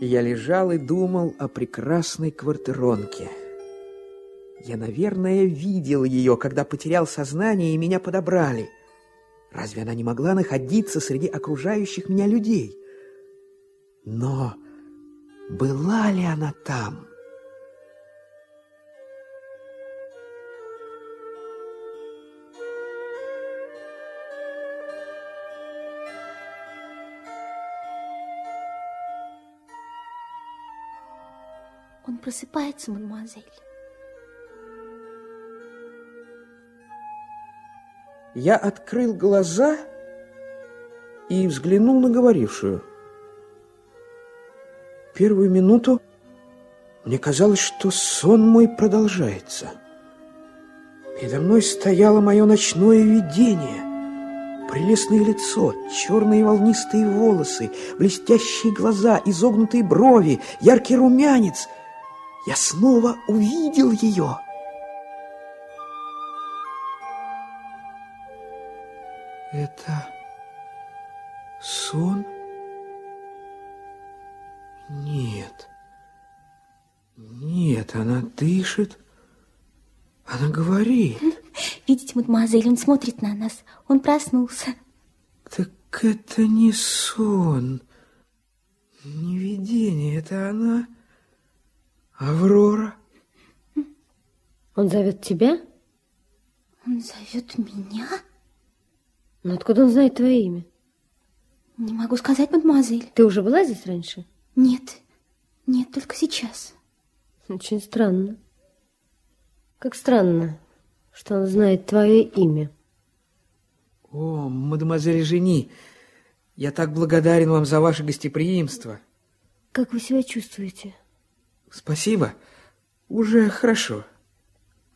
Я лежал и думал о прекрасной квартиронке. Я, наверное, видел ее, когда потерял сознание и меня подобрали. Разве она не могла находиться среди окружающих меня людей? Но была ли она там? Просыпается, мадемуазель. Я открыл глаза и взглянул на говорившую. Первую минуту мне казалось, что сон мой продолжается. Передо мной стояло мое ночное видение. Прелестное лицо, черные волнистые волосы, блестящие глаза, изогнутые брови, яркий румянец. Я снова увидел ее. Это сон? Нет. Нет, она дышит. Она говорит. Видите, мадемуазель, он смотрит на нас. Он проснулся. Так это не сон, не видение, это она, Аврора. Он зовет тебя? Он зовет меня? Но откуда он знает твое имя? Не могу сказать, мадемуазель. Ты уже была здесь раньше? Нет, нет, только сейчас. Очень странно. Как странно, что он знает твое имя. О, мадемуазель Жени, я так благодарен вам за ваше гостеприимство. Как вы себя чувствуете? Спасибо, уже хорошо.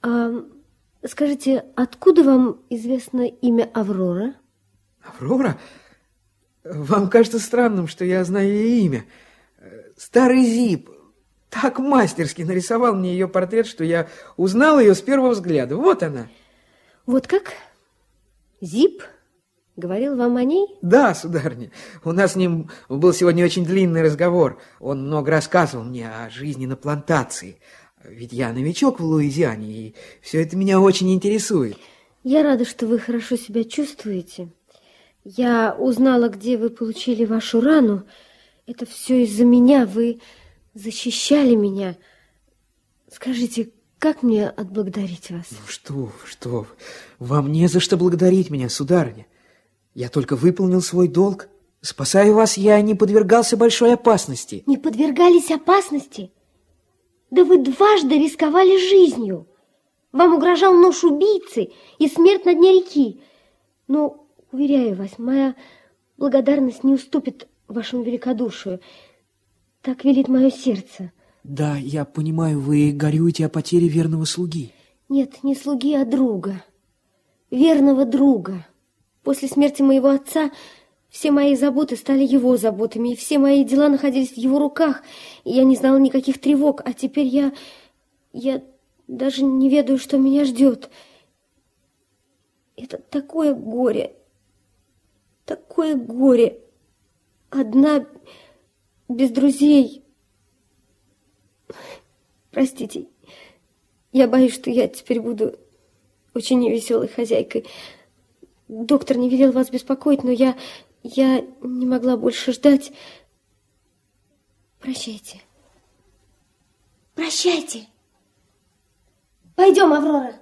А скажите, откуда вам известно имя Аврора? Аврора? Вам кажется странным, что я знаю ее имя. Старый Зип так мастерски нарисовал мне ее портрет, что я узнал ее с первого взгляда. Вот она. Вот как? Зип? Говорил вам о ней? Да, сударыня. У нас с ним был сегодня очень длинный разговор. Он много рассказывал мне о жизни на плантации. Ведь я новичок в Луизиане, и все это меня очень интересует. Я рада, что вы хорошо себя чувствуете. Я узнала, где вы получили вашу рану. Это все из-за меня. Вы защищали меня. Скажите, как мне отблагодарить вас? Ну что что. Вам не за что благодарить меня, сударыня. Я только выполнил свой долг. Спасая вас, я не подвергался большой опасности. Не подвергались опасности? Да вы дважды рисковали жизнью. Вам угрожал нож убийцы и смерть на дне реки. Но, уверяю вас, моя благодарность не уступит вашему великодушию. Так велит мое сердце. Да, я понимаю, вы горюете о потере верного слуги. Нет, не слуги, а друга. Верного друга. После смерти моего отца все мои заботы стали его заботами, и все мои дела находились в его руках, и я не знала никаких тревог, а теперь я... я даже не ведаю, что меня ждет. Это такое горе, такое горе. Одна без друзей. Простите, я боюсь, что я теперь буду очень невеселой хозяйкой. Доктор не велел вас беспокоить, но я... я не могла больше ждать. Прощайте. Прощайте. Пойдем, Аврора.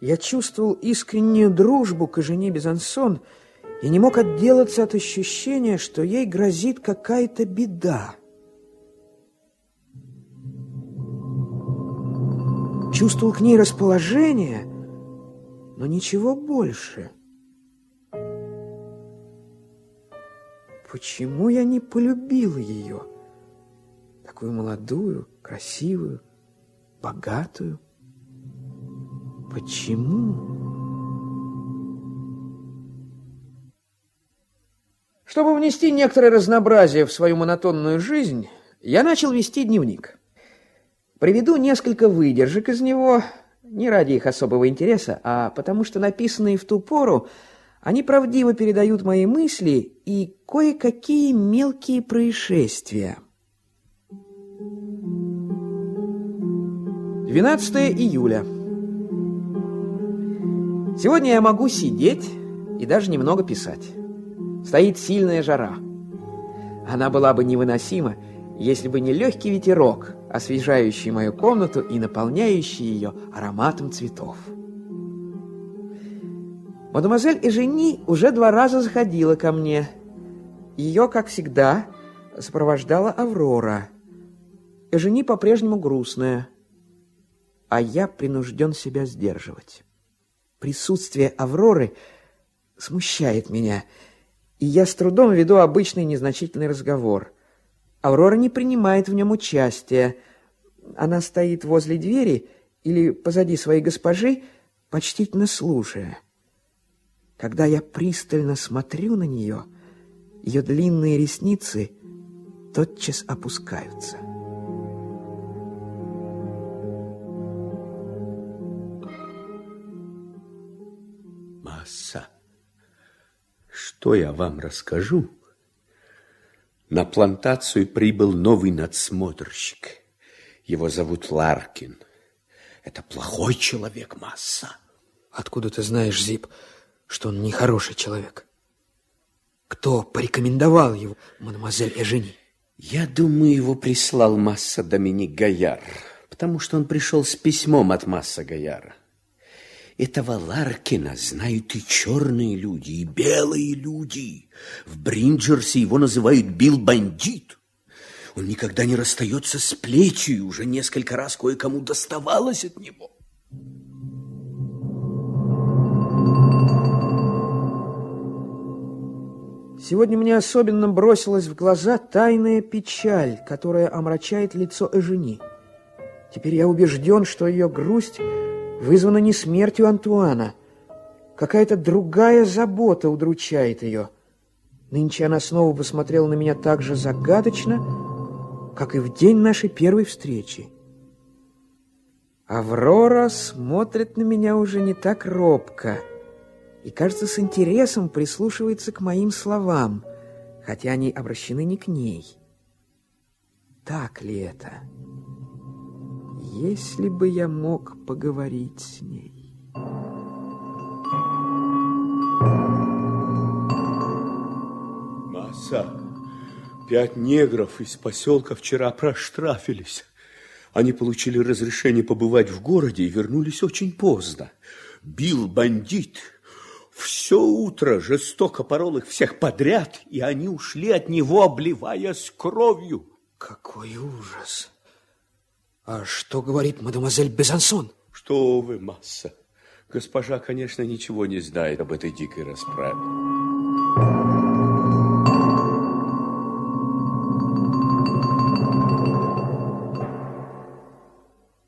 Я чувствовал искреннюю дружбу к жене Безансон и не мог отделаться от ощущения, что ей грозит какая-то беда. Чувствовал к ней расположение, но ничего больше. Почему я не полюбил ее? Такую молодую, красивую, богатую. Почему? Чтобы внести некоторое разнообразие в свою монотонную жизнь, я начал вести дневник. Приведу несколько выдержек из него Не ради их особого интереса, а потому что написанные в ту пору, они правдиво передают мои мысли и кое-какие мелкие происшествия. 12 июля. Сегодня я могу сидеть и даже немного писать. Стоит сильная жара. Она была бы невыносима, если бы не легкий ветерок, освежающий мою комнату и наполняющий ее ароматом цветов. Мадемуазель Эжени уже два раза заходила ко мне. Ее, как всегда, сопровождала Аврора. Эжени по-прежнему грустная, а я принужден себя сдерживать. Присутствие Авроры смущает меня, и я с трудом веду обычный незначительный разговор – Аврора не принимает в нем участия. Она стоит возле двери или позади своей госпожи, почтительно слушая. Когда я пристально смотрю на нее, ее длинные ресницы тотчас опускаются. Масса, что я вам расскажу? На плантацию прибыл новый надсмотрщик. Его зовут Ларкин. Это плохой человек, Масса. Откуда ты знаешь, Зип, что он нехороший человек? Кто порекомендовал его, мадемуазель Эжени? Я думаю, его прислал Масса Доминик Гаяр, потому что он пришел с письмом от Масса Гаяра. Этого Ларкина знают и черные люди, и белые люди. В Бринджерсе его называют Билл-бандит. Он никогда не расстается с плечью, уже несколько раз кое-кому доставалось от него. Сегодня мне особенно бросилась в глаза тайная печаль, которая омрачает лицо Эжени. Теперь я убежден, что ее грусть вызвана не смертью Антуана. Какая-то другая забота удручает ее. Нынче она снова посмотрела на меня так же загадочно, как и в день нашей первой встречи. Аврора смотрит на меня уже не так робко и, кажется, с интересом прислушивается к моим словам, хотя они обращены не к ней. Так ли это? Если бы я мог поговорить с ней. Масса, пять негров из поселка вчера проштрафились. Они получили разрешение побывать в городе и вернулись очень поздно. Бил бандит. Все утро жестоко порол их всех подряд, и они ушли от него, обливаясь кровью. Какой ужас! А что говорит мадемуазель Безансон? Что вы, масса. Госпожа, конечно, ничего не знает об этой дикой расправе.